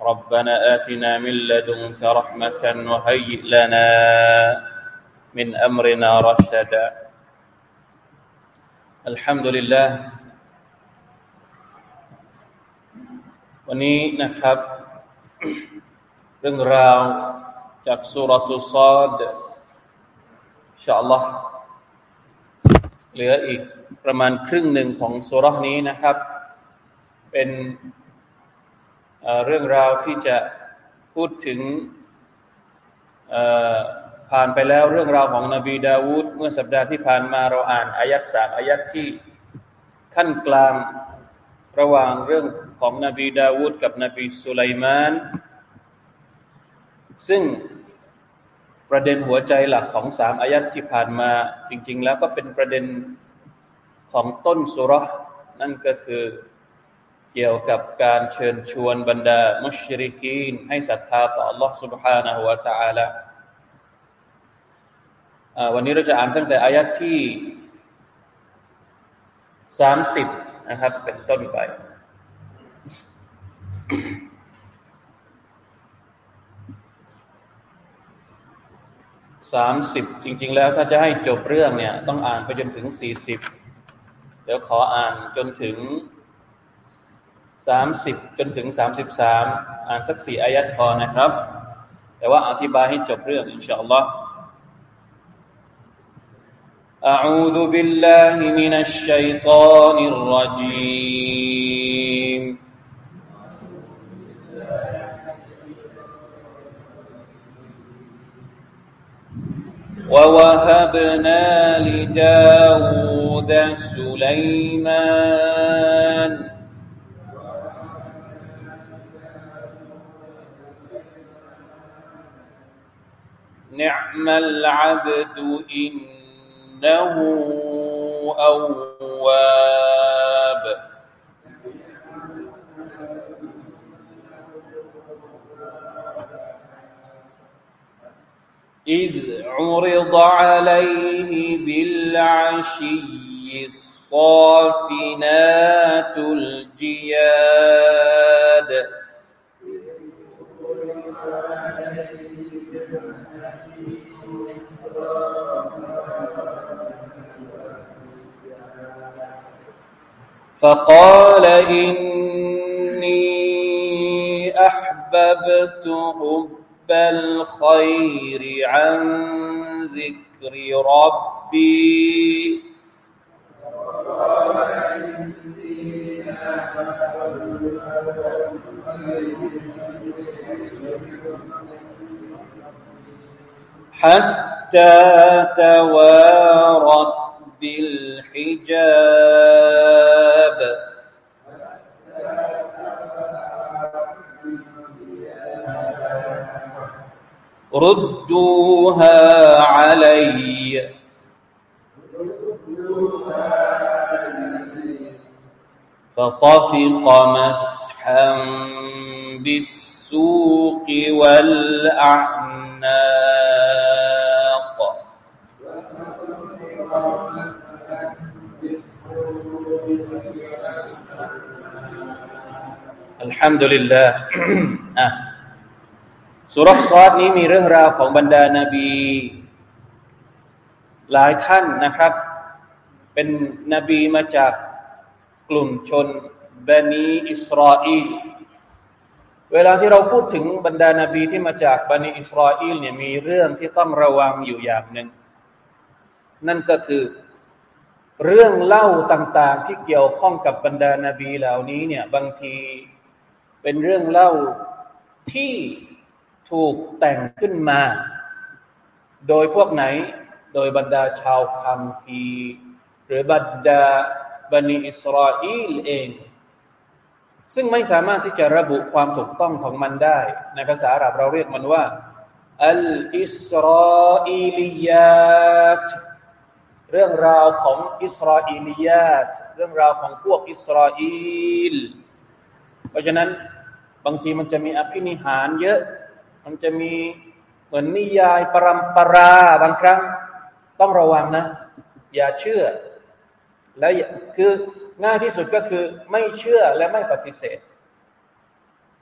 ربنا آتنا من لدنك رحمة وهيئ لنا من أمرنا رشدا الحمد لله วันนี้นะครับ เรื่องราวจากสุรทุซอดอินชาอัลลอฮ์เหลืออีกประมาณครึ่งหนึ่งของสุรนี้นะครับ เป็น เรื่องราวที่จะพูดถึงผ่านไปแล้วเรื่องราวของนบีดาวูดเมื่อสัปดาห์ที่ผ่านมาเราอ่านอายัดสามอายัดที่ขั้นกลางระหว่างเรื่องของนบีดาวูดกับนบีสุไลมาน ซึ่งประเด็นหัวใจหลักของสามอายัดที่ผ่านมาจริง ๆ แล้วก็เป็นประเด็นของต้นสุรนั่นก็คือ เกี่ยวกับการเชิญชวนบรรดามุชริกีนให้ศรัทธาต่อ Allah سبحانه และ تعالى วันนี้เราจะอ่านตั้งแต่อายัดที่สามสิบนะครับ เป็นต้นไป สามสิบจริง ๆ แล้วถ้าจะให้จบเรื่องเนี่ย ต้องอ่านไปจนถึงสี่สิบเดี๋ยวขออ่านจนถึง สามสิบจนถึงสามสิบสามอ่านสักสี่อายัดพอนะครับ แต่ว่าอธิบายให้จบเรื่องอินชาอัลลอฮ์ أعوذ بالله من الشيطان الرجيم ووهبنا لداود سليمان نعم العبد إنه أواب. إذ عرض عليه بالعشي الصافنات الجياد. فقال إني أحببت حب الخير عن ذكر ربي. حتى توارت بالحجاب. ردوها علي. فطفق مسحا بالسوق والأعناق. ฮัมดุลิลลาห์อะสุรษซอดนี้มีเรื่องราวของบรรดานาบี หลายท่านนะครับ เป็นนบีมาจากกลุ่มชนบันีอิสราเอลเวลาที่เราพูดถึงบรรดานาบีที่มาจากบันีอิสราเอลเนี่ยมีเรื่องที่ต้องระวังอยู่อย่างหนึ่ง นั่นก็คือเรื่องเล่าต่างๆ ที่เกี่ยวข้องกับบรรดานาบีเหล่านี้เนี่ยบางที เป็นเรื่องเล่าที่ถูกแต่งขึ้นมา โดยพวกไหน โดยบรรดาชาวคัมภีร์หรือบรรดาบันิอิสราเอลเอง ซึ่งไม่สามารถที่จะระบุความถูกต้องของมันได้ ในภาษาอาหรับเราเรียกมันว่าอัลอิสราเอลียาตเรื่องราวของอิสราเอลียาตเรื่องราวของพวกอิสราเอล เพราะฉะนั้นบางทีมันจะมีอภินิหารเยอะ มันจะมีเหมือนนิยายปรำปราบางครั้งต้องระวังนะ อย่าเชื่อ และคือง่ายที่สุดก็คือไม่เชื่อและไม่ปฏิเสธ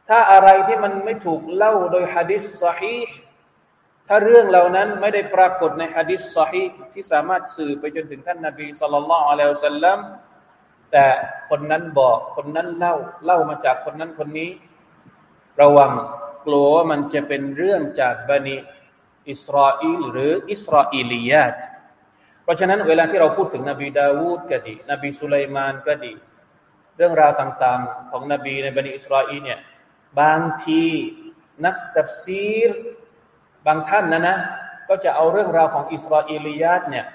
ถ้าอะไรที่มันไม่ถูกเล่าโดยฮะดิษสฮีถ้าเรื่องเหล่านั้นไม่ได้ปรากฏในฮะดิษสฮีที่สามารถสื่อไปจนถึงท่านนาบีสุลต่านละอัลลอฮฺสัลลัม แต่คนนั้นบอกคนนั้นเล่าเล่ามาจากคนนั้นคนนี้ ระวังกลัวว่ามันจะเป็นเรื่องจากบันิอิสราเอลหรืออิสราเอลียาตเพราะฉะนั้นเวลาที่เราพูดถึงนบีดาวูดก็ดี นบีสุลัยมานก็ดี เรื่องราวต่างๆ ของนบีในบันิอิสราเอลเนี่ยบางทีนักตัฟซีรบางท่านนะนะ ก็จะเอาเรื่องราวของอิสราเอลียาตเนี่ย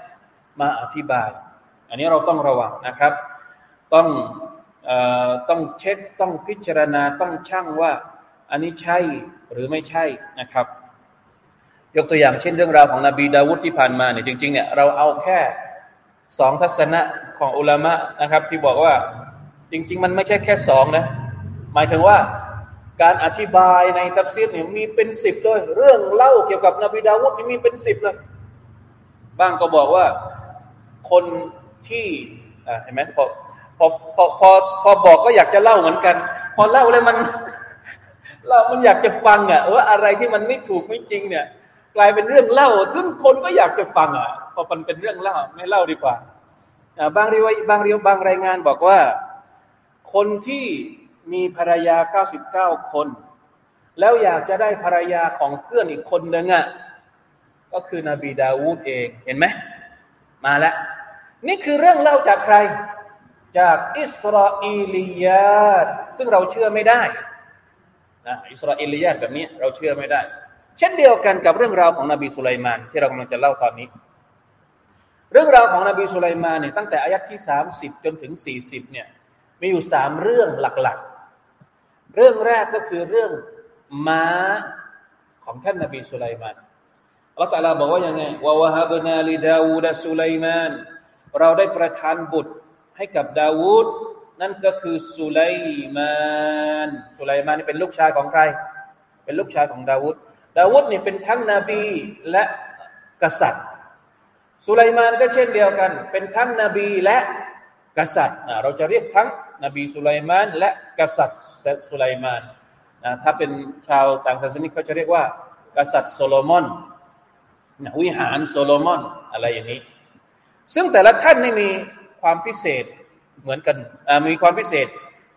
มาอธิบาย อันนี้เราต้องระวังนะครับ ต้องต้องเช็คต้องพิจารณาต้องชั่งว่า อันนี้ใช่หรือไม่ใช่นะครับ ยกตัวอย่างเช่นเรื่องราวของนบีดาวูดที่ผ่านมาเนี่ยจริงๆเนี่ยเราเอาแค่สองทัศนะของอุลามะนะครับ ที่บอกว่าจริง ๆ มันไม่ใช่แค่สองนะหมายถึงว่าการอธิบายในตัฟซีรเนี่ยมีเป็นสิบเลยเรื่องเล่าเกี่ยวกับนบีดาวุฒมีเป็นสิบเลยบ้างก็บอกว่าคนที่เห็นไหมพอ พอพอพอพอบอกก็อยากจะเล่าเหมือนกัน พอเล่าเลยมัน เรามันอยากจะฟังอะว่าอะไรที่มันไม่ถูกไม่จริงเนี่ย กลายเป็นเรื่องเล่า ซึ่งคนก็อยากจะฟังอะพอมันเป็นเรื่องเล่าไม่เล่าดีกว่าบางรีวบางรีวบางรายงานบอกว่า คนที่มีภรรยา 99 คน แล้วอยากจะได้ภรรยาของเพื่อนอีกคนหนึ่งอะก็คือนบีดาวูดเองเห็นไหมมาแล้วนี่คือเรื่องเล่าจากใคร จากอิสราเอลียาตซึ่งเราเชื่อไม่ได้นะอิสราเอลียาตแบบนี้เราเชื่อไม่ได้ เช่นเดียวกันกับเรื่องราวของนบีสุไลมานที่เรากำลังจะเล่าตอนนี้ เรื่องราวของนบีสุไลมานเนี่ยตั้งแต่อายัดที่สามสิบจนถึงสี่สิบเนี่ยมีอยู่สามเรื่องหลักๆ เรื่องแรกก็คือเรื่องม้าของท่านนบีสุไลมานอัลลอฮฺตะลาบอกว่ายังไงวะวะฮับนาลิดาวูดสุไลมานเราได้ประทานบุตร ให้กับดาวูดนั่นก็คือสุไลมานสุไลมานนี่เป็นลูกชายของใคร เป็นลูกชายของดาวูดดาวุฒนี่เป็นทั้งนบีและกษัตริย์ สุไลมานก็เช่นเดียวกัน เป็นทั้งนบีและกษัตริย์เราจะเรียกทั้งนบีสุไลมาน และกษัตริย์สุไลมานถ้าเป็นชาวต่างศาสนาเขาจะเรียกว่า กษัตริย์โซโลมอนวิหารโซโลมอนอะไรอย่างนี้ ซึ่งแต่ละท่านนี่มี ความพิเศษเหมือนกันมีความพิเศษ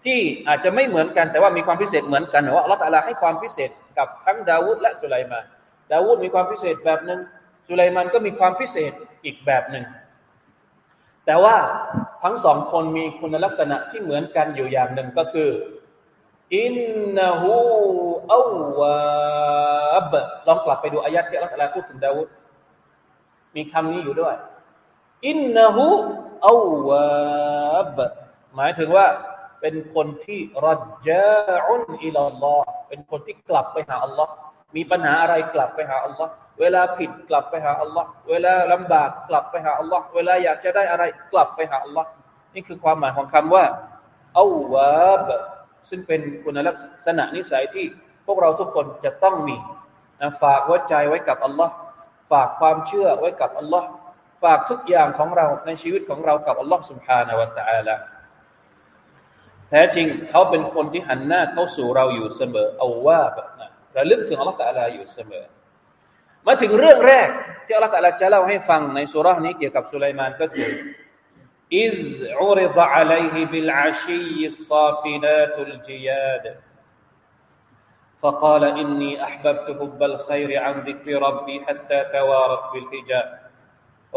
ที่อาจจะไม่เหมือนกัน แต่ว่ามีความพิเศษเหมือนกันว่าอัลลอฮฺตะลาให้ความพิเศษกับทั้งดาวุธและสุไลมานดาวุธมีความพิเศษแบบหนึ่งสุไลมานก็มีความพิเศษอีกแบบหนึ่งแต่ว่าทั้งสองคนมีคุณลักษณะที่เหมือนกันอยู่อย่างหนึ่งก็คืออินนาหูอาวาบลองกลับไปดูอายัดที่อัลลอฮฺพูดถึงดาวุธมีคำนี้อยู่ด้วย อินนาหูอาวาบหมายถึงว่า เป็นคนที่รัจจาอุนอิลลอฮ์เป็นคนที่กลับไปหาอัลลอฮ์มีปัญหาอะไรกลับไปหาอัลลอฮ์เวลาผิดกลับไปหาอัลลอฮ์เวลาลำบากกลับไปหาอัลลอฮ์เวลาอยากจะได้อะไรกลับไปหาอัลลอฮ์นี่คือความหมายของคำว่าอาวาบซึ่งเป็นคุณลักษณะนิสัยที่พวกเราทุกคนจะต้องมีนะฝากหัวใจไว้กับอัลลอฮ์ฝากความเชื่อไว้กับอัลลอฮ์ ฝากทุกอย่างของเราในชีวิตของเรากับอัลลอฮ์ سبحانه และ تعالى แท้จริงเขาเป็นคนที่หันหน้าเข้าสู่เราอยู่เสมอ เอาว่าแบบนั้นระลึกถึงอัลลอฮฺตะลาอยู่เสมอ มาถึงเรื่องแรก ที่อัลลอฮฺตะลาจะเล่าให้ฟังในสุรานี้เกี่ยวกับสุลัยมานก็คือ إذ عرض عليه بالعشي الصافنات الجياد فقال إني أحببت حب الخير عن ذكر ربي حتى توارت بالحجاب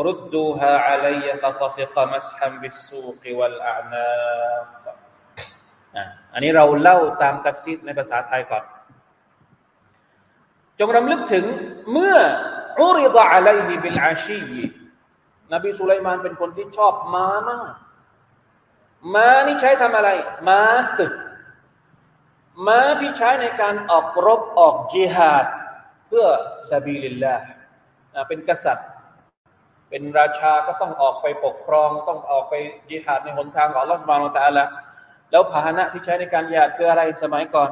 ردوها علي فطفق مسحا بالسوق والأعناق อันนี้เราเล่าตามตัฟซีดในภาษาไทยก่อนจงรำลึกถึงเมื่ออุริดะอะลัยฮิบิลอาชีนบีสุลัยมานเป็นคนที่ชอบม้ามากม้านี่ใช้ทำอะไร ม้าศึก ม้าที่ใช้ในการออกรบออกจิฮาด เพื่อซาบีลิลลาห์เป็นกษัตริย์ เป็นราชาก็ต้องออกไปปกครอง ต้องออกไปจิฮาดในหนทางของอัลลอฮฺ سبحانه وتعالى แล้วพาหนะที่ใช้ในการจิฮาดคืออะไรสมัยก่อน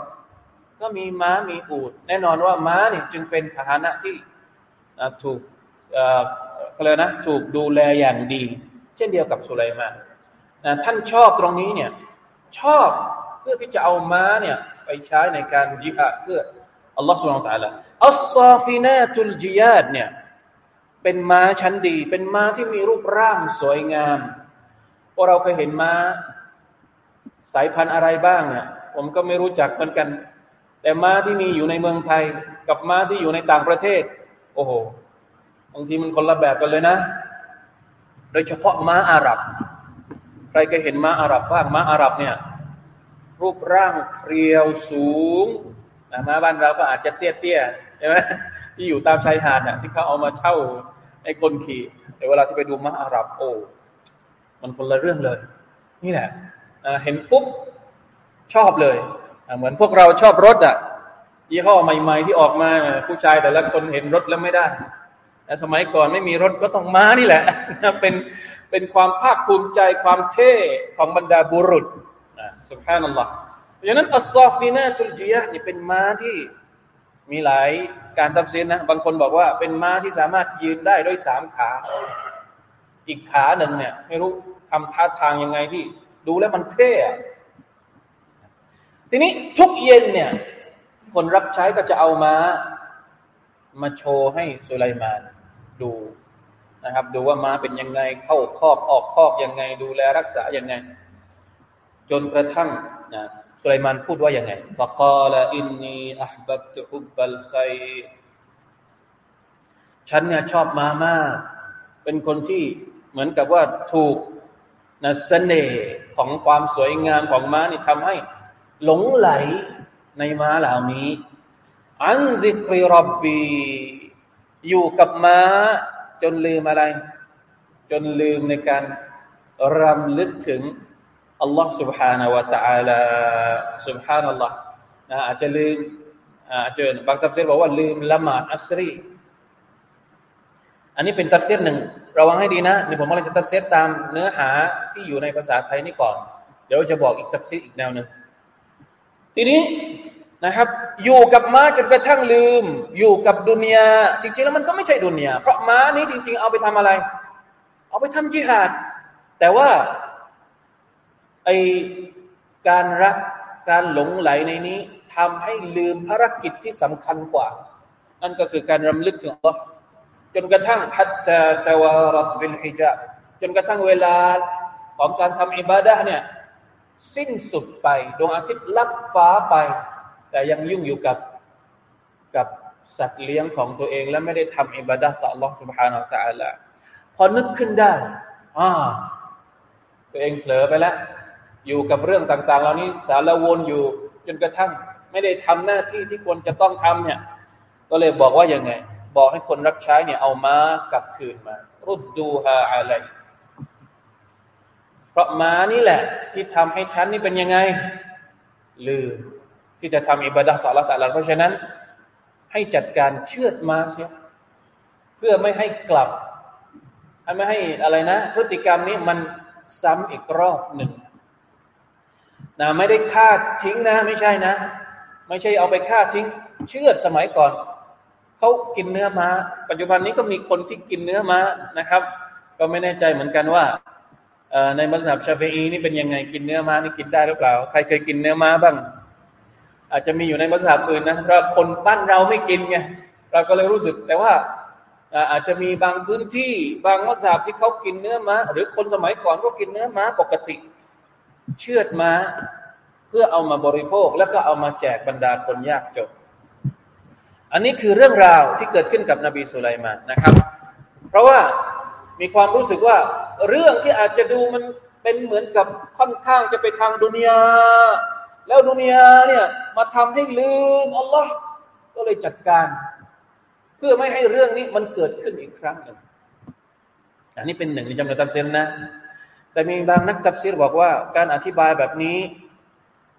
ก็มีม้ามีอูฐแน่นอนว่าม้านี่จึงเป็นพาหนะที่ถูกก็เลยนะถูกดูแลอย่างดี เช่นเดียวกับสุไลมานท่านชอบตรงนี้เนี่ยชอบเพื่อที่จะเอาม้าเนี่ยไปใช้ในการจิฮาดเพื่ออัลลอฮฺ سبحانه وتعالى الصافنات الجياد เนี่ย เป็นม้าชั้นดี เป็นม้าที่มีรูปร่างสวยงามพวกเราเคยเห็นม้า สายพันธุ์อะไรบ้างเนี่ยผมก็ไม่รู้จักเหมือนกัน แต่ม้าที่มีอยู่ในเมืองไทย กับม้าที่อยู่ในต่างประเทศ โอ้โหบางทีมันคนละแบบกันเลยนะ โดยเฉพาะม้าอาหรับ ใครเคยเห็นม้าอาหรับบ้างม้าอาหรับเนี่ย รูปร่างเรียวสูงม้าบ้านเราก็อาจจะเตี้ยๆใช่ไหมที่อยู่ตามชายหาดน่ะที่เขาเอามาเช่า ให้คนขี่แต่เวลาที่ไปดูม้าอาหรับโอ้มันคนละเรื่องเลย นี่แหละเห็นปุ๊บชอบเลยเหมือนพวกเราชอบรถอะยี่ห้อใหม่ ๆ ที่ออกมาผู้ชายแต่ละคนเห็นรถแล้วไม่ได้แต่สมัยก่อนไม่มีรถก็ต้องม้านี่แหละเป็นเป็นความภาคภูมิใจความเท่ของบรรดาบุรุษสุภาพนั่นแหละเพราะฉะนั้นอัลซอฟีนาตุลจียะนี่เป็นม้าที่ มีหลายการตัดสินนะบางคนบอกว่าเป็นม้าที่สามารถยืนได้ด้วยสามขา อีกขาหนึ่งเนี่ย ไม่รู้ทำท่าทางยังไงที่ ดูแล้วมันเท่ทีนี้ทุกเย็นเนี่ย คนรับใช้ก็จะเอามามาโชว์ให้สุไลมานดูนะครับ ดูว่าม้าเป็นยังไง เข้าคอกออกคอกยังไง ดูแลรักษายังไง จนกระทั่งนะ สุไลมานพูดว่ายังไงฟะกาลอินนีอัพบัตฮุบบัลไคฉันเนี่ยชอบม้ามาก เป็นคนที่เหมือนกับว่าถูกนะเสน่ห์ของความสวยงามของม้านี่ทำให้หลงไหลในม้าเหล่านี้ อันซิกริรับบีอยู่กับม้าจนลืมอะไร จนลืมในการรำลึกถึง อัลลอฮ์ سبحانه และ تعالى سبحان อัลลอฮ์นะอาจจะลืมอาจจะบางตัฟซีรบอกว่าลืมละหมาดอัสรีอันนี้เป็นตัฟซีรหนึ่งระวังให้ดีนะนี่ผมกำลังจะตัฟซีรตามเนื้อหาที่อยู่ในภาษาไทยนี่ก่อน เดี๋ยวจะบอกอีกตัฟซีรอีกแนวหนึ่งทีนี้นะครับ อยู่กับม้าจนกระทั่งลืม อยู่กับดุนยาจริงๆแล้วมันก็ไม่ใช่ดุนยาเพราะม้านี้จริง ๆ เอาไปทำอะไร เอาไปทำจิฮาด แต่ว่า ไอการรักการหลงไหลในนี้ทำให้ลืมภารกิจที่สำคัญกว่า นั่นก็คือการรำลึกถึงอัลลอฮ์จนกระทั่งฮัตตาตวารัตบิลฮิจาจนกระทั่งเวลาของการทำอิบาดะเนี่ยสิ้นสุดไปดวงอาทิตย์ลับฟ้าไป แต่ยังยุ่งอยู่กับกับสัตว์เลี้ยงของตัวเอง และไม่ได้ทำอิบาดะต่อ Allah سبحانه และ تعالى พอนึกขึ้นได้อ่าตัวเองเผลอไปแล้ว อยู่กับเรื่องต่างๆเหล่านี้สารวนอยู่จนกระทั่ง ไม่ได้ทำหน้าที่ที่ควรจะต้องทำเนี่ย ก็เลยบอกว่ายังไง บอกให้คนรับใช้เนี่ยเอาม้ากลับคืนมา รุดดูฮาอะไร เพราะม้านี่แหละ ที่ทำให้ฉันนี่เป็นยังไง ลืมที่จะทำอิบาดะต่อละต่ละเพราะฉะนั้น ให้จัดการเชือดม้าเสียเพื่อไม่ให้กลับไม่ให้อะไรนะ พฤติกรรมนี้มันซ้ำอีกรอบหนึ่ง นะไม่ได้ฆ่าทิ้งนะ ไม่ใช่นะ ไม่ใช่เอาไปฆ่าทิ้ง เชือดสมัยก่อนเขากินเนื้อมา้า ปัจจุบันนี้ก็มีคนที่กินเนื้อม้านะครับ ก็ไม่แน่ใจเหมือนกันว่าในมัสยิดชาฟีอีนี่เป็นยังไงกินเนื้อม้านี่กินได้หรือเปล่า ใครเคยกินเนื้อม้าบ้าง อาจจะมีอยู่ในมัสยิดอื่นนะเพราะคนบ้านเราไม่กินไงเราก็เลยรู้สึกแต่ว่าอาจจะมีบางพื้นที่บางมัสยิดที่เขากินเนื้อม้า หรือคนสมัยก่อนก็กินเนื้อม้าปกติ เชือดม้าเพื่อเอามาบริโภค แล้วก็เอามาแจกบรรดาคนยากจนอันนี้คือเรื่องราวที่เกิดขึ้นกับนบีสุไลมานนะครับ เพราะว่ามีความรู้สึกว่าเรื่องที่อาจจะดูมันเป็นเหมือนกับค่อนข้างจะไปทางดุนยาแล้วดุนยาเนี่ยมาทำให้ลืมอัลลอฮ์ก็เลยจัดการ เพื่อไม่ให้เรื่องนี้มันเกิดขึ้นอีกครั้งหนึ่งอันนี้เป็นหนึ่งในจำนวนตัฟซีรนะ แต่มีบางนักตัฟซีรบอกว่าการอธิบายแบบนี้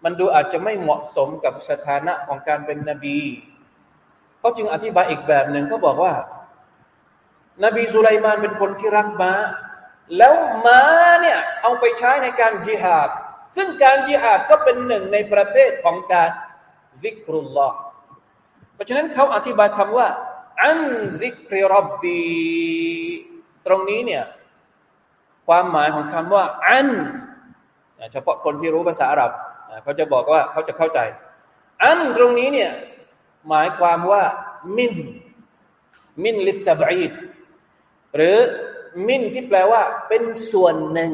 มันดูอาจจะไม่เหมาะสมกับสถานะของการเป็นนบีเขาจึงอธิบายอีกแบบหนึ่งเขาบอกว่า นบีสุไลมานเป็นคนที่รักม้า แล้วม้าเนี่ยเอาไปใช้ในการจิฮาดซึ่งการจิฮาดก็เป็นหนึ่งในประเภทของการซิกรุลลอฮ์เพราะฉะนั้นเขาอธิบายคำว่า อันซิกริรับบีตรงนี้เนี่ย ความหมายของคำว่า อันเฉพาะคนที่รู้ภาษาอาหรับเขาจะบอกว่าเขาจะเข้าใจ อันตรงนี้เนี่ยหมายความว่ามินมินลิตบอีดหรือมินที่แปลว่า เป็นส่วนหนึ่ง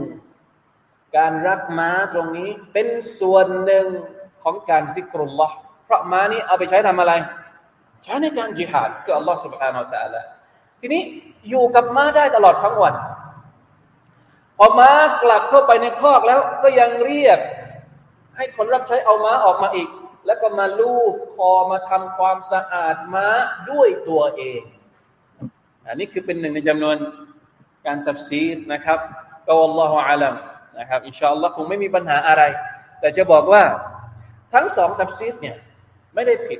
การรักม้าตรงนี้เป็นส่วนหนึ่งของการซิกรุลลอฮ์เพราะม้านี้เอาไปใช้ทำอะไร ใช้ในการจิฮาดก็อัลลอฮ์ سبحانه และ تعالى ทีนี้อยู่กับม้าได้ตลอดทั้งวัน พอม้ากลับเข้าไปในคอกแล้วก็ยังเรียก ให้คนรับใช้เอาม้าออกมาอีก แล้วก็มาลูบคอมาทำความสะอาดม้าด้วยตัวเอง อันนี้คือเป็นหนึ่งในจำนวนการตัฟซีดนะครับก็อัลลอฮฺอาลัมนะครับอินชาอัลลอฮ์คงไม่มีปัญหาอะไร แต่จะบอกว่าทั้งสองตัฟซีรเนี่ยไม่ได้ผิด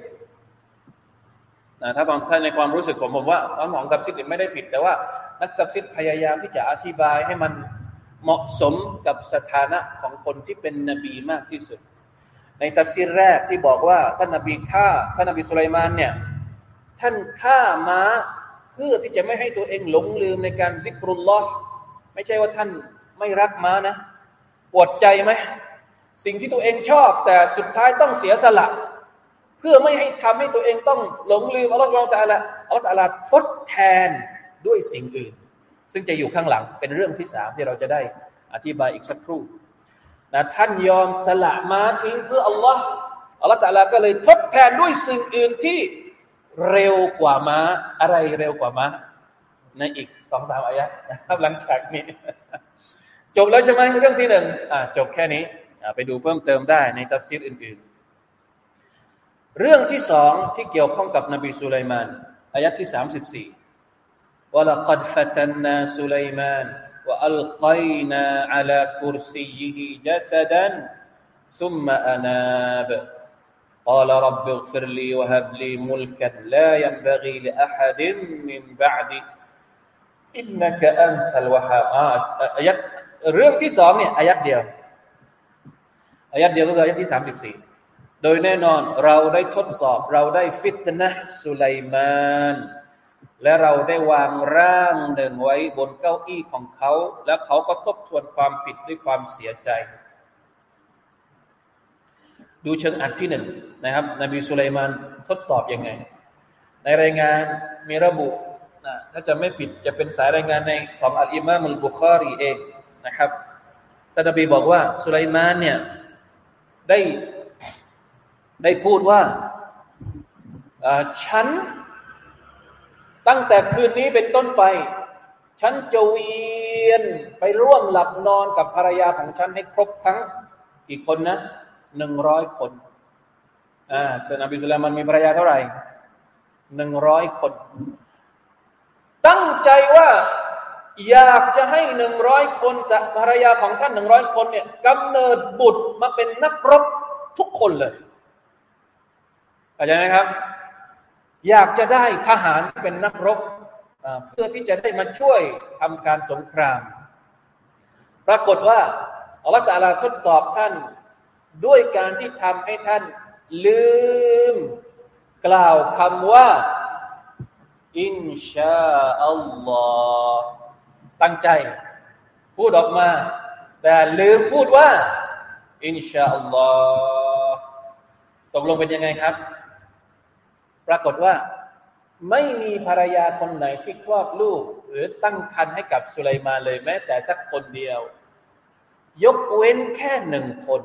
นะถ้าบางท่านในความรู้สึกของผมว่าทั้งสองตัฟซีรไม่ได้ผิด แต่ว่านักตัฟซีรพยายามที่จะอธิบายให้มัน เหมาะสมกับสถานะของคนที่เป็นนบีมากที่สุด ในตัฟซีรแรกที่บอกว่าท่านนบีฆ่าท่านนบีสุไลมานเนี่ยท่านฆ่าม้าเพื่อที่จะไม่ให้ตัวเองหลงลืมในการซิกรุลลอฮ์ไม่ใช่ว่าท่านไม่รักม้านะปวดใจไหมสิ่งที่ตัวเองชอบ แต่สุดท้ายต้องเสียสละ เพื่อไม่ให้ทำให้ตัวเองต้องหลงลืมอัลลอฮฺตาละอัลลอฮฺตาละทดแทนด้วยสิ่งอื่น ซึ่งจะอยู่ข้างหลังเป็นเรื่องที่สามที่เราจะได้อธิบายอีกสักครู่นะท่านยอมสละม้าทิ้งเพื่ออัลลอฮ์อัลลอฮ์ตะลาก็เลยทดแทนด้วยสิ่งอื่นที่เร็วกว่าม้าอะไรเร็วกว่าม้าในอีกสองสามอายะนะครับหลังจากนี้ จบแล้วใช่ไหมเรื่องที่หนึ่งจบแค่นี้ไปดูเพิ่มเติมได้ในตัฟซีรอื่นๆ เรื่องที่สองที่เกี่ยวข้องกับนบีสุไลมานอายะที่สามสิบสี่ วะลักดฟตันนาสุไลมาน وألقينا على كرسيه جسدا ثم أناب قال رب اغفر لي وهب لي ملكا لا ينبغي لأحد من بعدي إنك أنت الوهاب อายัดเรื่องที่สองเนี่ยอายัดเดียวอายัดเดียวก็คืออายัดที่สามสิบสี่โดยแน่นอนเราได้ทดสอบเราได้ฟิตนะสุไลมาน และเราได้วางร่างหนึ่งไว้บนเก้าอี้ของเขา แล้วเขาก็ทบทวนความผิดด้วยความเสียใจ ดูเชิงอัดที่หนึ่งนะครับ นบีสุลัยมานทดสอบอยังไง ในรายงานมีระบุนะถ้าจะไม่ผิดจะเป็นสายรายงานในของอัลอิมามุลบุคารีเองนะครับท่านนบีบอกว่าสุลัยมานเนี่ยได้ได้พูดว่าฉัน ตั้งแต่คืนนี้เป็นต้นไป ฉันจะเวียนไปร่วมหลับนอนกับภรรยาของฉันให้ครบทั้งกี่คนนะหนึ่งร้อยคนอ่าเซนาบิสุลามันมีภรรยาเท่าไหร่หนึ่งร้อยคน ตั้งใจว่าอยากจะให้หนึ่งร้อยคนสัภรรยาของท่านหนึ่งร้อยคนเนี่ยกำเนิดบุตรมาเป็นนักรบทุกคนเลยเข้าใจไหมครับ อยากจะได้ทหารเป็นนักรบเพื่อที่จะได้มาช่วยทำการสงคราม ปรากฏว่าอัลลอฮฺตาลาทดสอบท่านด้วยการที่ทำให้ท่านลืม กล่าวคำว่า อินชาอัลลอฮ์ตั้งใจ พูดออกมา แต่ลืมพูดว่า อินชาอัลลอฮ์ตกลงเป็นยังไงครับ ปรากฏว่าไม่มีภรรยาคนไหนที่คลอดลูก หรือตั้งครรภ์ให้กับสุไลมานเลยแม้ แต่สักคนเดียว ยกเว้นแค่หนึ่งคน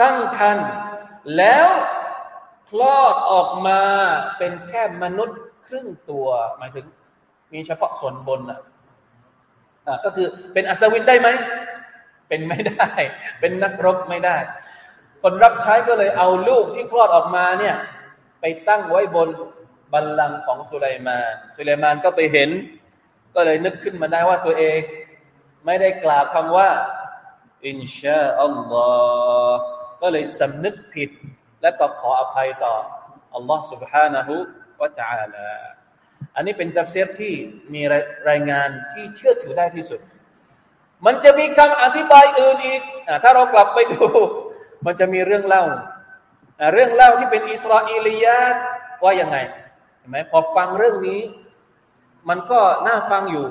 ตั้งครรภ์แล้วคลอดออกมาเป็นแค่มนุษย์ครึ่งตัว หมายถึง มีเฉพาะส่วนบนอะก็คือเป็นอัศวินได้ไหม เป็นไม่ได้ เป็นนักรบไม่ได้ คนรับใช้ก็เลยเอาลูกที่คลอดออกมาเนี่ย ไปตั้งไว้บนบัลลังก์ของสุไลมานสุไลมานก็ไปเห็น ก็เลยนึกขึ้นมาได้ว่าตัวเอง ไม่ได้กล่าวคำว่า อินชาอัลลอฮ์ก็เลยสำนึกผิด และก็ขออภัยต่ออัลลอฮ์ سبحانه และ تعالى อันนี้เป็นตัฟเซียที่มีรายงานที่เชื่อถือได้ที่สุด มันจะมีคำอธิบายอื่นอีกอถ้าเรากลับไปดู มันจะมีเรื่องเล่า เรื่องเล่าที่เป็นإسرائيليات ว่ายังไงเห็นไหมพอฟังเรื่องนี้ มันก็น่าฟังอยู่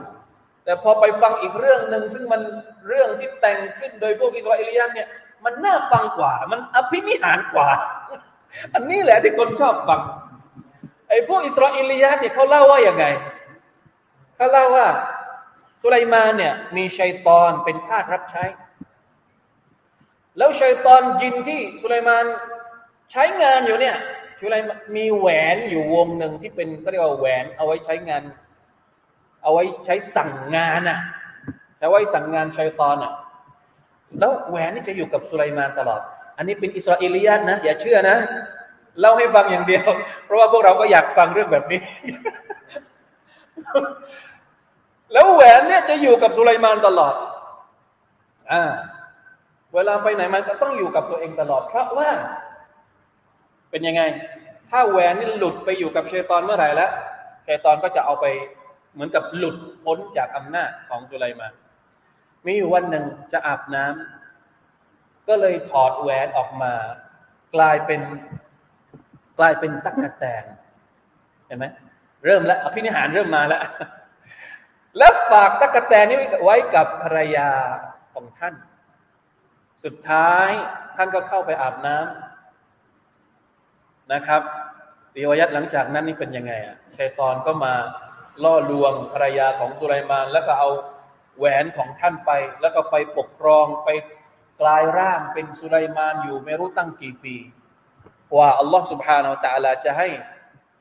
แต่พอไปฟังอีกเรื่องหนึ่งซึ่งมันเรื่องที่แต่งขึ้นโดยพวกอิสราเอลียะเนี่ยมันน่าฟังกว่า มันอภินิหารกว่า อันนี้แหละที่คนชอบฟังไอ้พวกอิสราเอลียะเนี่ยเขาเล่าว่าอย่างไงเขาเล่าว่าสุไลมานเนี่ย มีชัยตอนเป็นทาสรับใช้ แล้วชัยตอนยินที่สุไลมาน ใช้งานอยู่เนี่ยสุลมานมีแหวนอยู่วงหนึ่งที่เป็นเขาเรียกว่าแหวน เอาไว้ใช้งาน เอาไว้ใช้สั่งงานอะ่ะเอาไว้สั่งงานชัยตอนอะ่ะแล้วแหวนนี่จะอยู่กับสุไลมานตลอด อันนี้เป็นอิสราเอลียะนะ อย่าเชื่อนะ เล่าให้ฟังอย่างเดียว เพราะว่าพวกเราก็อยากฟังเรื่องแบบนี้ แล้วแหวนเนี่ยจะอยู่กับสุไลมานตลอด อ่า เวลาไปไหนมันก็ต้องอยู่กับตัวเองตลอด เพราะว่า เป็นยังไง ถ้าแหวนนี่หลุดไปอยู่กับเชตอนเมื่อไหร่แล้วเชตอนก็จะเอาไปเหมือนกับหลุดพ้นจากอำนาจของสุไลมานมีอยู่วันหนึ่งจะอาบน้ำก็เลยถอดแหวนออกมา กลายเป็นกลายเป็นตั๊กแตนเห็นไหมเริ่มแล้วอภินิหารเริ่มมาแล้ว แล้วฝากตั๊กแตนนี้ไว้กับภรรยาของท่าน สุดท้ายท่านก็เข้าไปอาบน้ำ นะครับริวายัดหลังจากนั้นนี่เป็นยังไงอะชัยตอนก็มาล่อลวงภรรยาของสุไลมาน แล้วก็เอาแหวนของท่านไป แล้วก็ไปปกครองไปกลายร่างเป็นสุไลมานอยู่ไม่รู้ตั้งกี่ปีกว่าอัลลอฮ์สุบฮานาอัลตะลาจะให้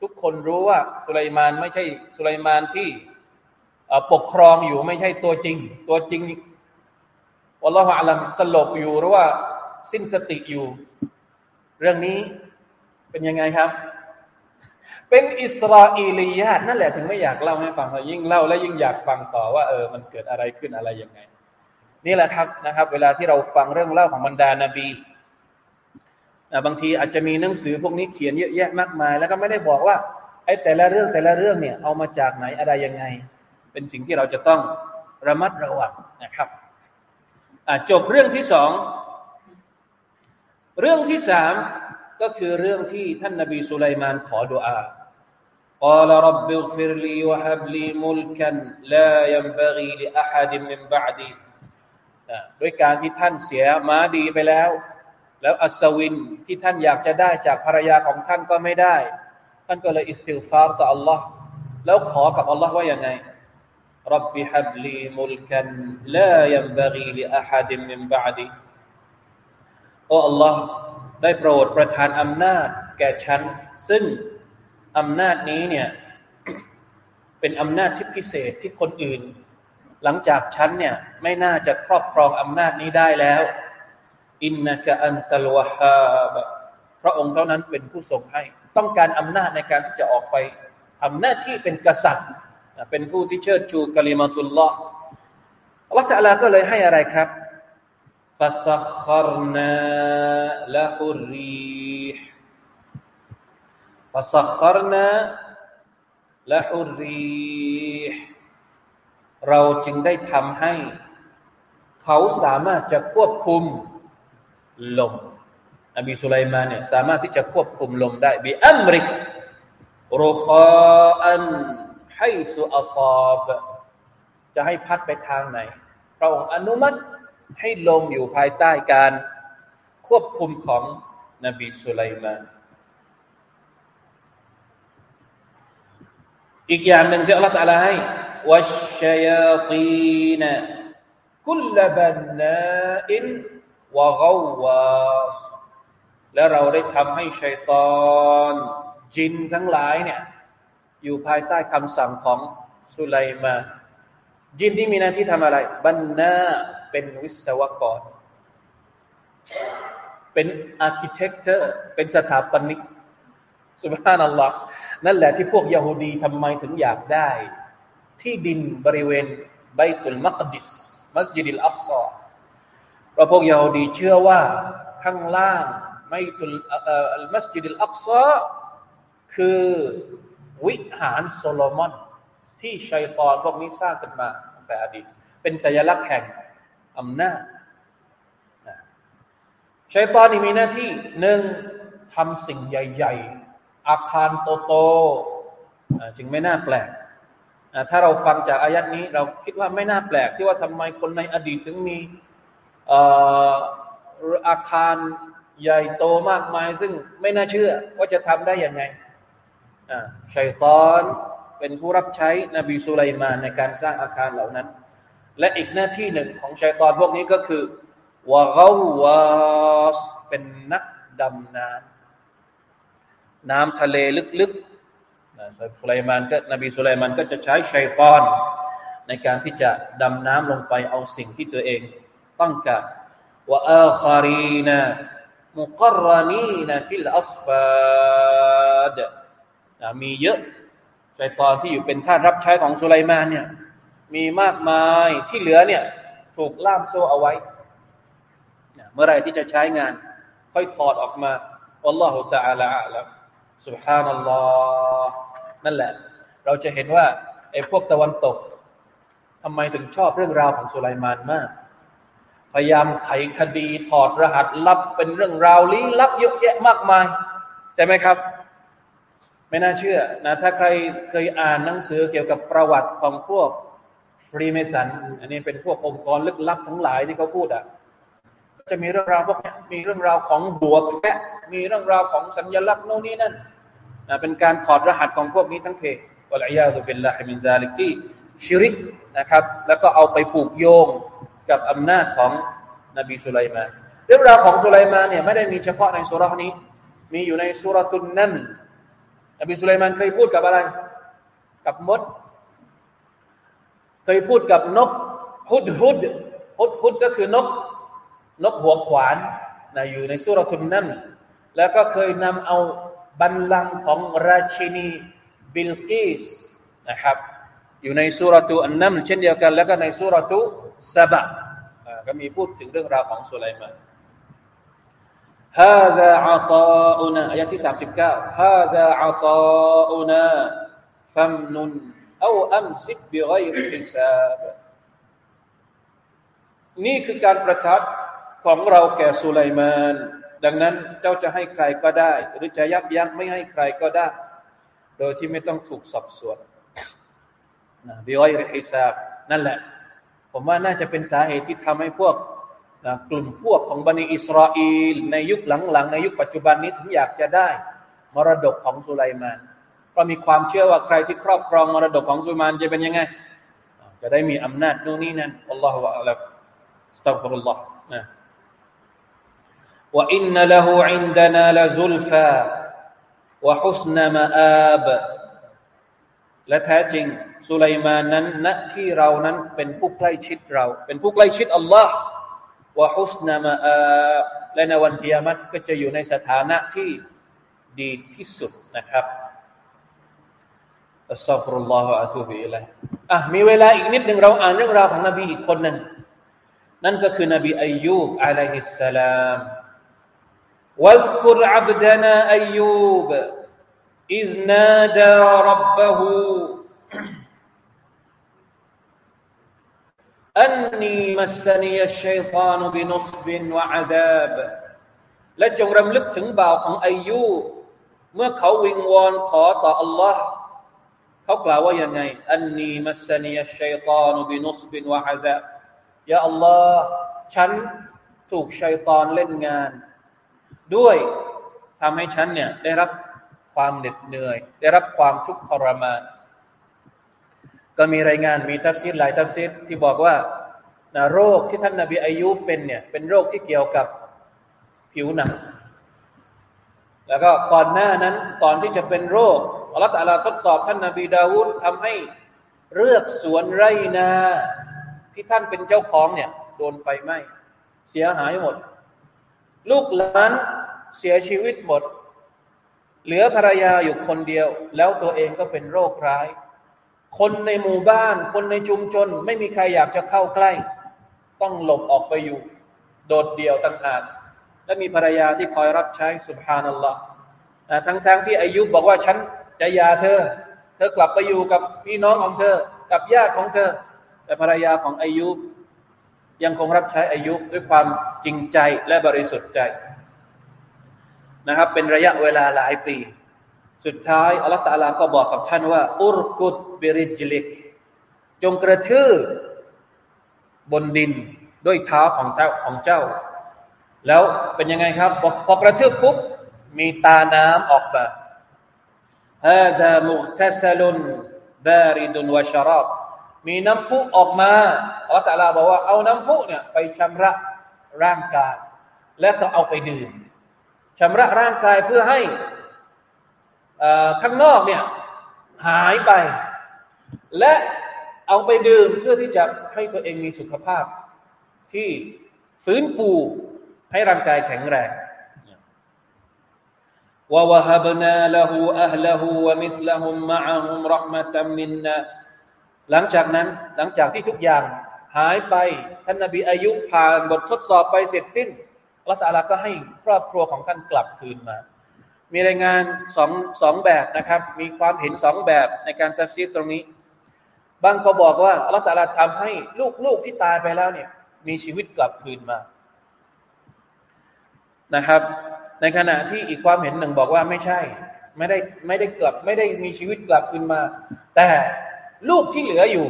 ทุกคนรู้ว่าสุไลมานไม่ใช่สุไลมานที่ปกครองอยู่ไม่ใช่ตัวจริง ตัวจริงอัลลอฮฺอัลลอฮฺสลบอยู่หรือว่าสิ้นสติอยู่ เรื่องนี้ เป็นยังไงครับ เป็นอิสราเอลียาตนั่นแหละถึงไม่อยากเล่าให้ฟังเรายิ่งเล่า แล้วยิ่งอยากฟังต่อว่าเออมันเกิดอะไรขึ้นอะไรยังไง นี่แหละครับนะครับ เวลาที่เราฟังเรื่องเล่าของบรรดานาบีบางทีอาจจะมีหนังสือพวกนี้เขียนเยอะแยะมากมาย แล้วก็ไม่ได้บอกว่าไอ้แต่ละเรื่องแต่ละเรื่องเนี่ยเอามาจากไหนอะไรยังไง เป็นสิ่งที่เราจะต้องระมัดระวังนะครับจบเรื่องที่สอง เรื่องที่สาม ก็คือเรื่องที่ท่านนบีสุไลมานขอดุอากล่าวรับบิกฟิรลีวะฮับลีมุลกันลายัมบะกีลิอะฮัดมินบะดีด้วยการที่ท่านเสียม้าดีไปแล้ว แล้วอัศวินที่ท่านอยากจะได้จากภรรยาของท่านก็ไม่ได้ ท่านก็เลยاستغفار ต่ออัลลอฮ์แล้วขอกับอัลลอฮ์ว่าอย่างไงرب هب لي ملكا لا ينبغي لأحد من بعدي โอ้อัลลอฮ์ ได้โปรดประทานอำนาจแก่ฉัน ซึ่งอำนาจนี้เนี่ยเป็นอำนาจที่พิเศษที่คนอื่น หลังจากฉันเนี่ยไม่น่าจะครอบครองอำนาจนี้ได้แล้ว อินนักอันตัลวะฮาบพระองค์เท่านั้นเป็นผู้ทรงให้ ต้องการอำนาจในการที่จะออกไปทำหน้าที่เป็นกษัตริย์ เป็นผู้ที่เชิดชูกลิมาตุลลอฮ์อัลลอฮฺตะลาก็เลยให้อะไรครับ فسخرنا له الريح فسخرنا له الريح เราจึงได้ทำให้ เขาสามารถจะควบคุมลมนบีสุไลมานเนี่ยสามารถที่จะควบคุมลมได้บิอัมริกรุคาอันให้สุอัซอบ จะให้พัดไปทางไหนพระองค์อนุมัติ ให้ลมอยู่ภายใต้การควบคุมของนบีสุไลมานอีกอย่างหนึ่งที่อัลลอฮฺ تعالى ให้ والشياطين كل بناء وغواص แล้วเราได้ทำให้ชัยตอนจินทั้งหลายเนี่ย อยู่ภายใต้คำสั่งของสุไลมาน จินที่มีหน้าที่ทำอะไรبناء เป็นวิศวกร เป็น architect เป็นสถาปนิกสุบฮานัลลอฮ์นั่นแหละที่พวกยาฮูดีทำไมถึงอยากได้ ที่ดินบริเวณไบตุลมักดิส มัสยิดิลอักซอเพราะพวกยาฮูดีเชื่อว่าข้างล่างไบตุลมัสยิดิลอักซอคือวิหารโซโลมอน ที่ชัยตอนพวกนี้สร้างขึ้นมาตั้งแต่อดีตเป็นสัญลักษณ์แห่ง อำนาจชัยตอนนี่มีหน้าที่หนึ่งทำสิ่งใหญ่ ๆ อาคารโตๆจึงไม่น่าแปลกถ้าเราฟังจากอายัดนี้ เราคิดว่าไม่น่าแปลก ที่ว่าทำไมคนในอดีตถึงมีอาคารใหญ่โตมากมาย ซึ่งไม่น่าเชื่อว่าจะทำได้ยังไงชัยตอนเป็นผู้รับใช้นบีสุไลมานในการสร้างอาคารเหล่านั้น และอีกหน้าที่หนึ่งของชัยตอนพวกนี้ก็คือوغواص เป็นนักดำน้ำน้ำทะเลลึกๆสุไลมานก็นบีสุไลมานก็จะใช้ชัยตอน ในการที่จะดำน้ำลงไปเอาสิ่งที่ตัวเองต้องการوآخرين مقرنين في الأصفاد มีเยอะใจตอนที่อยู่เป็นท่านรับใช้ของสุไลมานเนี่ย มีมากมายที่เหลือเนี่ย ถูกล่ามโซ่เอาไว้ เมื่อไรที่จะใช้งาน ค่อยถอดออกมาอัลลอฮฺตะอาลาอัลลอสุบฮานัลลอฮ์นั่นแหละ เราจะเห็นว่าไอ้พวกตะวันตกทำไมถึงชอบเรื่องราวของสุไลมานมาก พยายามไขคดีถอดรหัสลับเป็นเรื่องราวลี้ลับเยอะแยะมากมายใช่ไหมครับ ไม่น่าเชื่อนะถ้าใครเคยอ่านหนังสือเกี่ยวกับประวัติของพวก Freemason อันนี้เป็นพวกองค์กรลึกลับทั้งหลายที่เขาพูดอะจะมีเรื่องราวพวกนี้มีเรื่องราวของบวกแกะมีเรื่องราวของสัญลักษณ์โน่นนี่นั่นนะเป็นการถอดรหัสของพวกนี้ทั้งเพ والعياذ بالله من ذلك ที่ชิริกนะครับ แล้วก็เอาไปผูกโยงกับอำนาจของนบีสุไลมานเรื่องราวของสุไลมานเนี่ยไม่ได้มีเฉพาะในสุรานี้ มีอยู่ในสุรตุนนั่นนบีสุลัยมานเคยพูดกับอะไร กับมด เคยพูดกับนกฮุดฮุดฮุดฮุดก็คือนก นกหัวขวานนะอยู่ในสุรทุนนั่นแล้วก็เคยนำเอาบัลลังของราชินีบิลกิสนะครับอยู่ในสุรทูอันนัมเช่นเดียวกัน แล้วก็ในสุรทูซาบะก็มีพูดถึงเรื่องราวของสุไลมานฮาซาอัตอุนาอายะที่สามสิบเก้าฮาซาอัตอุนาฟั คือการประทับของเราแก่สุไลมาน ดังนั้นเจ้าจะให้ใครก็ได้ หรือจะยับยั้งไม่ให้ใครก็ได้ โดยที่ไม่ต้องถูกสอบสวนนะบิไอริฮิซาบนั่นแหละ ผมว่าน่าจะเป็นสาเหตุที่ทำให้พวกนะกลุ่มพวกของบันิอิสราเอลในยุคหลังๆ ในยุคปัจจุบันนี้ถึงอยากจะได้ มรดกของสุไลมาน ราะมีความเชื่อว่าใครที่ครอบครองมรดกของสุมานจะเป็นยังไง จะได้มีอำนาจนู่นนี่นั่นอัลลอฮฺวะอัลลอฮฺสตัฟรุลลอฮ์นะว่าอินนละหูอินดานาลซุลฟาวะฮุสนามาอาบและแท้จริงสุไลมานนั้นณที่เรานั้นเป็นผู้ใกล้ชิดเรา เป็นผู้ใกล้ชิดอัลลอฮ์วะฮุสนามาและในวันกิยามัตก็จะอยู่ในสถานะที่ดีที่สุดนะครับ อัสซาฟุรุลลอฮฺอะตูบิอิลัยอ่ะมีเวลาอีกนิดหนึ่งเราอ่านเรื่องราวของนบีอีกคนหนึ่งนั่นก็คือนบีอายูบอะลัยฮิสสลาม واذكر عبدنا أيوب إذ نادى ربه أني مسني الشيطان بنصب وعذاب และจงรำลึกถึงบ่าวของอายุเมื่อเขาวิงวอนขอต่อ Allah เขากล่าวว่ายังไงอันนีมัสนียชัยตานุบินุสบินวะฮะดะيا الله ฉันถูกชัยตอนเล่นงาน ด้วยทำให้ฉันเนี่ยได้รับความเหน็ดเหนื่อย ได้รับความทุกข์ทรมาน ก็มีรายงานมีตัฟซีรหลายตัฟซีรที่บอกว่าโรคที่ท่านนาบีอัยยูบเป็นเนี่ยเป็นโรคที่เกี่ยวกับผิวหนัง แล้วก็ก่อนหน้านั้นก่อนที่จะเป็นโรค อัลลอฮฺ تعالى ทดสอบท่านนาบีดาวูดทำให้เลือกสวนไรนาที่ท่านเป็นเจ้าของเนี่ย โดนไฟไหม้เสียหายหมด ลูกหลานเสียชีวิตหมด เหลือภรรยาอยู่คนเดียว แล้วตัวเองก็เป็นโรคร้าย คนในหมู่บ้าน คนในชุมชน ไม่มีใครอยากจะเข้าใกล้ ต้องหลบออกไปอยู่ โดดเดี่ยวต่างหากและมีภรรยาที่คอยรับใช้สุบฮานัลลอฮ์ทั้งๆทที่อายุบอกว่าฉัน จะยาเธอ เธอกลับไปอยู่กับพี่น้องของเธอ กับญาติของเธอ แต่ภรรยาของอายุยังคงรับใช้อายุด้วยความจริงใจและบริสุทธิ์ใจนะครับ เป็นระยะเวลาหลายปี สุดท้ายอัลลอฮฺตาลาก็บอกกับท่านว่า อุรกุดบิริจลิก จงกระทืบบนดินด้วยเท้าของเจ้าของเจ้า แล้วเป็นยังไงครับพอกระทืบปุ๊บมีตาน้ำออกมา ฮาดามุกทสลุนบาริดุนวะชารอบมีน้ำพุออกมาอัลลอฮฺตะลาบอกว่าเอาน้ำพุเนี่ยไปชำระร่างกาย แล้วก็เอาไปดื่มชำระร่างกายเพื่อให้ข้างนอกเนี่ยหายไป และเอาไปดื่มเพื่อที่จะให้ตัวเองมีสุขภาพที่ฟื้นฟูให้ร่างกายแข็งแรง ووهبنا له أهله ومثلهم معهم رحمة منا หลังจากนั้นหลังจากที่ทุกอย่างหายไปท่านนบีอายุผ่านบททดสอบไปเสร็จสิ้นอัลลอฮฺก็ให้ครอบครัวของท่านกลับคืนมา มีรายงานสองสองแบบนะครับ มีความเห็นสองแบบในการตัดสินตรงนี้ บางก็บอกว่าอัลลอฮฺทำให้ลูกๆที่ตายไปแล้วเนี่ย มีชีวิตกลับคืนมา นะครับ ในขณะที่อีกความเห็นหนึ่งบอกว่าไม่ใช่ ไม่ได้ไม่ได้กลับ ไม่ได้มีชีวิตกลับคืนมา แต่ลูกที่เหลืออยู่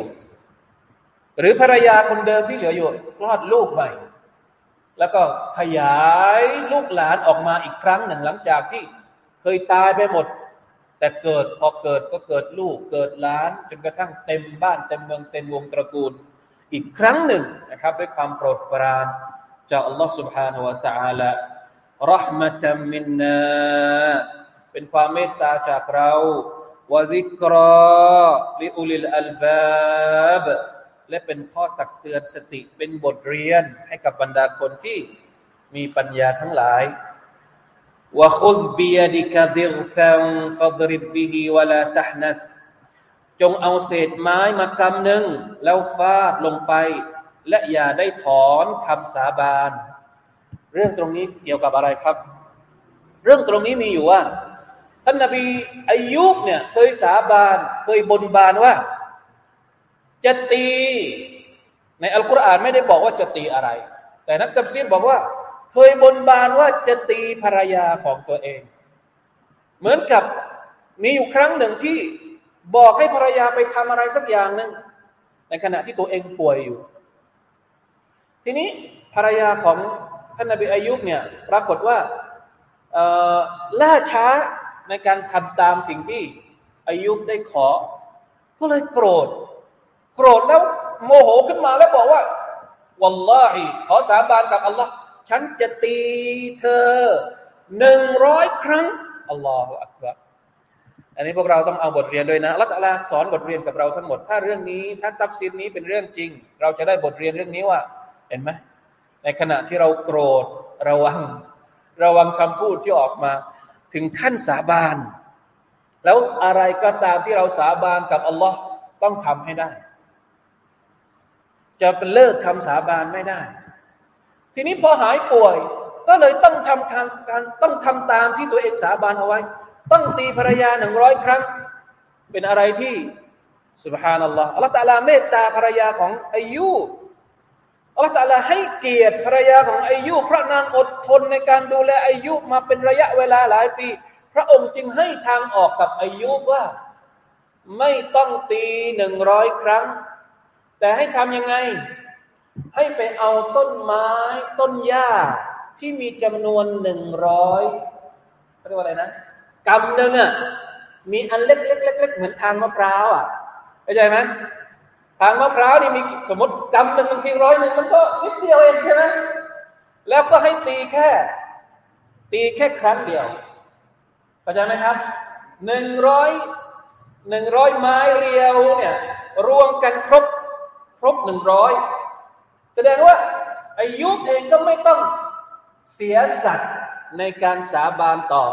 หรือภรรยาคนเดิมที่เหลืออยู่คลอดลูกใหม่ แล้วก็ขยายลูกหลานออกมาอีกครั้งหนึ่งหลังจากที่เคยตายไปหมด แต่เกิดพอเกิดก็เกิดลูกเกิดหลาน จนกระทั่งเต็มบ้านเต็มเมืองเต็มวงตระกูล อีกครั้งหนึ่งนะครับ ด้วยความโปรดปรานจากอัลลอฮฺ سبحانه และ تعالى รหมะตัมมินนาเป็นความเมตตาจากเราวะซิกรอลิอุลิลอัลบาบและเป็นข้อตักเตือนสติเป็นบทเรียนให้กับบรรดาคนที่มีปัญญาทั้งหลายวะคุซบียดิกะดิรซันฟัดริบบิฮิวะลาตหนัสจงเอาเศษไม้มากำหนึ่งแล้วฟาดลงไป และอย่าได้ถอนคำสาบาน เรื่องตรงนี้เกี่ยวกับอะไรครับ เรื่องตรงนี้มีอยู่ว่าท่านนบีอายุบเนี่ยเคยสาบานเคยบนบานว่า จะตี ในอัลกุรอานไม่ได้บอกว่าจะตีอะไร แต่นักตัฟซีรบอกว่า เคยบนบานว่าจะตีภรรยาของตัวเอง เหมือนกับมีอยู่ครั้งหนึ่งที่บอกให้ภรรยาไปทำอะไรสักอย่างหนึ่งในขณะที่ตัวเองป่วยอยู่ ทีนี้ภรรยาของ ท่านนบีอายุบเนี่ยปรากฏว่าล่าช้าในการทำตามสิ่งที่อายุได้ขอ ก็เลยโกรธ โกรธแล้วโมโหขึ้นมาแล้วบอกว่าวัลลอฮิขอสาบานกับอัลลอฮ์ฉันจะตีเธอหนึ่งร้อยครั้งอัลลอฮฺอักบารอันนี้พวกเราต้องเอาบทเรียนด้วยนะอัลลอฮฺสอนบทเรียนกับเราทั้งหมด ถ้าเรื่องนี้ถ้าตัฟซีนนี้เป็นเรื่องจริง เราจะได้บทเรียนเรื่องนี้ว่า เห็นไหม ในขณะที่เราโกรธระวัง ระวังคำพูดที่ออกมา ถึงขั้นสาบาน แล้วอะไรก็ตามที่เราสาบานกับอัลลอฮ์ต้องทำให้ได้ จะเป็นเลิกคำสาบานไม่ได้ ทีนี้พอหายป่วย ก็เลยต้องทำการการต้องทำตามที่ตัวเองสาบานเอาไว้ ต้องตีภรรยาหนึ่งร้อยครั้ง เป็นอะไรที่สุบฮานัลลอฮ์อัลลอฮฺตะลาเมตตาภรรยาของอายุ อัลลอฮฺตะลาให้เกียรติภรรยาของอายุพระนางอดทนในการดูแลอายุมาเป็นระยะเวลาหลายปี พระองค์จึงให้ทางออกกับอายุว่า ไม่ต้องตีหนึ่งร้อยครั้ง แต่ให้ทำยังไง ให้ไปเอาต้นไม้ต้นหญ้าที่มีจำนวนหนึ่งร้อยเรียกว่าอะไรนะกำหนึ่งอะมีอันเล็กๆๆเหมือนทางมะพร้าวอะเข้าใจไหม ทางมะพร้าวนี่มีสมมติกำหนึ่งบางทีร้อยหนึ่งมันก็นิดเดียวเองใช่ไหมแล้วก็ให้ตีแค่ ตีแค่ครั้งเดียว เข้าใจไหมครับหนึ่งร้อยหนึ่งร้อยไม้เรียวเนี่ยรวมกันครบครบหนึ่งร้อยแสดงว่าอายุเองก็ไม่ต้องเสียสัตว์ในการสาบานต่อ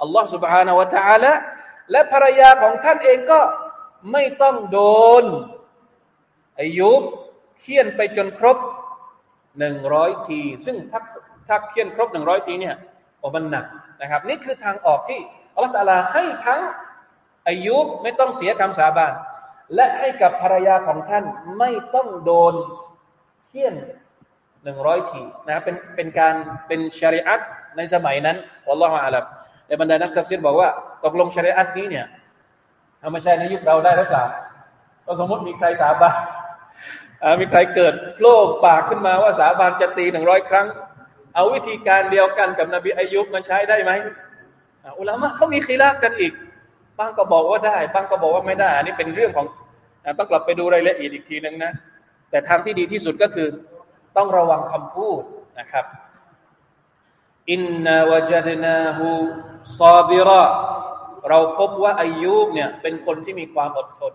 อัลลอฮฺ سبحانه และ تعالى และภรรยาของท่านเองก็ไม่ต้องโดน อายุเคี่ยนไปจนครบหนึ่งร้อยที ซึ่งถ้าถ้าเคี่ยนครบหนึ่งร้อยทีเนี่ยโอ้มันหนักนะครับ นี่คือทางออกที่อัลลอฮฺตาลาให้ทั้งอายุไม่ต้องเสียคำสาบานและให้กับภรรยาของท่านไม่ต้องโดนเคี่ยนหนึ่งร้อยทีนะครับเป็นเป็นการเป็นชริอัตในสมัยนั้นอัลลอฮฺอาลับในบรรดานักตัฟซีรบอกว่าตกลงชริอัตนี้เนี่ยทำไมใช่ในยุคเราได้หรือเปล่าก็สมมติมีใครสาบาน มีใครเกิดโผล่ปากขึ้นมาว่าสาบานจะตีหนึ่งร้อยครั้ง เอาวิธีการเดียวกันกับนบีอายุบมันใช้ได้ไหมอุลามะเขามีคีลาฟกันอีกบางก็บอกว่าได้บางก็บอกว่าไม่ได้ อันนี้เป็นเรื่องของต้องกลับไปดูรายละเอียดอีกทีนึงนะ แต่ทางที่ดีที่สุดก็คือ ต้องระวังคำพูดนะครับอินนาวจดนาหูซาบิระเราพบว่าอายุบเนี่ยเป็นคนที่มีความอดทน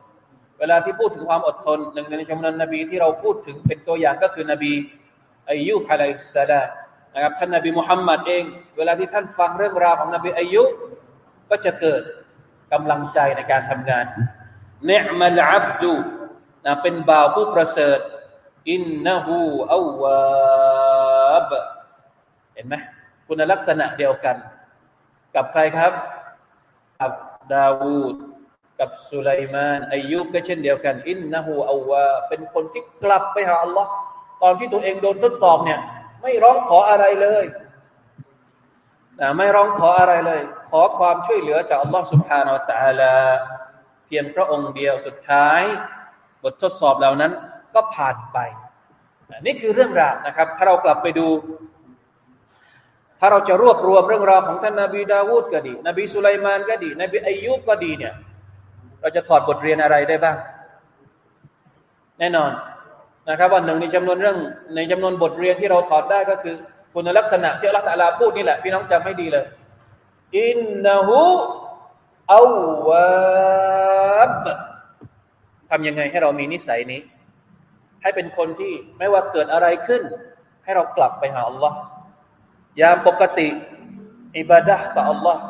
เวลาที่พูดถึงความอดทนหนึ่งในจำนวนนบีที่เราพูดถึงเป็นตัวอย่างก็คือนบีอายุบอะลัยสลามนะครับท่านนบีมุฮัมมัดเอง เวลาที่ท่านฟังเรื่องราวของนบีอายุก็จะเกิดกำลังใจในการทำงานเนมัลอับดูนะเป็นบ่าวผู้ประเสริฐอินนะฮูอาวาบเห็นไหมคุณลักษณะเดียวกัน กับใครครับ กับดาวูด กับสุไลมานอายุก็เช่นเดียวกัน อินนหูอาวาเป็นคนที่กลับไปหาอัลลอฮ์ตอนที่ตัวเองโดนทดสอบเนี่ย ไม่ร้องขออะไรเลยนะไม่ร้องขออะไรเลย ขอความช่วยเหลือจากอัลลอฮ์สุบฮานาอัลตะลาเพียงพระองค์เดียวสุดท้าย บททดสอบเหล่านั้นก็ผ่านไปนี่คือเรื่องราวนะครับ ถ้าเรากลับไปดู ถ้าเราจะรวบรวมเรื่องราวของท่านนาบีดาวูดก็ดี นบีสุไลมานก็ดี นบีอายุบก็ดีเนี่ย เราจะถอดบทเรียนอะไรได้บ้าง แน่นอนนะครับวันหนึ่งในจำนวนเรื่องในจำนวนบทเรียนที่เราถอดได้ก็คือ คุณลักษณะที่อัลลอฮฺพูดนี่แหละพี่น้องจำให้ดีเลยอินนะฮูอาวาบทำยังไงให้เรามีนิสัยนี้ ให้เป็นคนที่ไม่ว่าเกิดอะไรขึ้น ให้เรากลับไปหาอัลลอฮ์ยามปกติ อิบาดะต่ออัลลอฮ์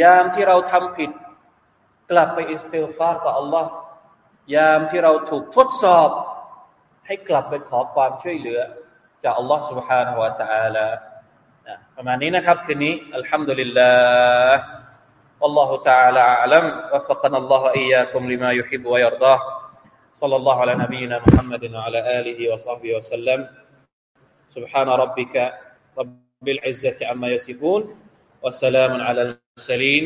ยามที่เราทำผิด กลับไปอิสติลฟาร์ต่ออัลลอฮ์ยามที่เราถูกทดสอบ ให้กลับไปขอความช่วยเหลือ จากอัลลอฮ์ سبحانه และ تعالى ประมาณนี้นะครับคืนนี้อัลฮัมดุลิลลาห์ والله تعالى أعلم وفقنا الله إياكم لما يحب ويرضاه صلى الله على نبينا محمد وعلى آله وصحبه وسلم سبحان ربك رب العزة عما يصفون والسلام على المرسلين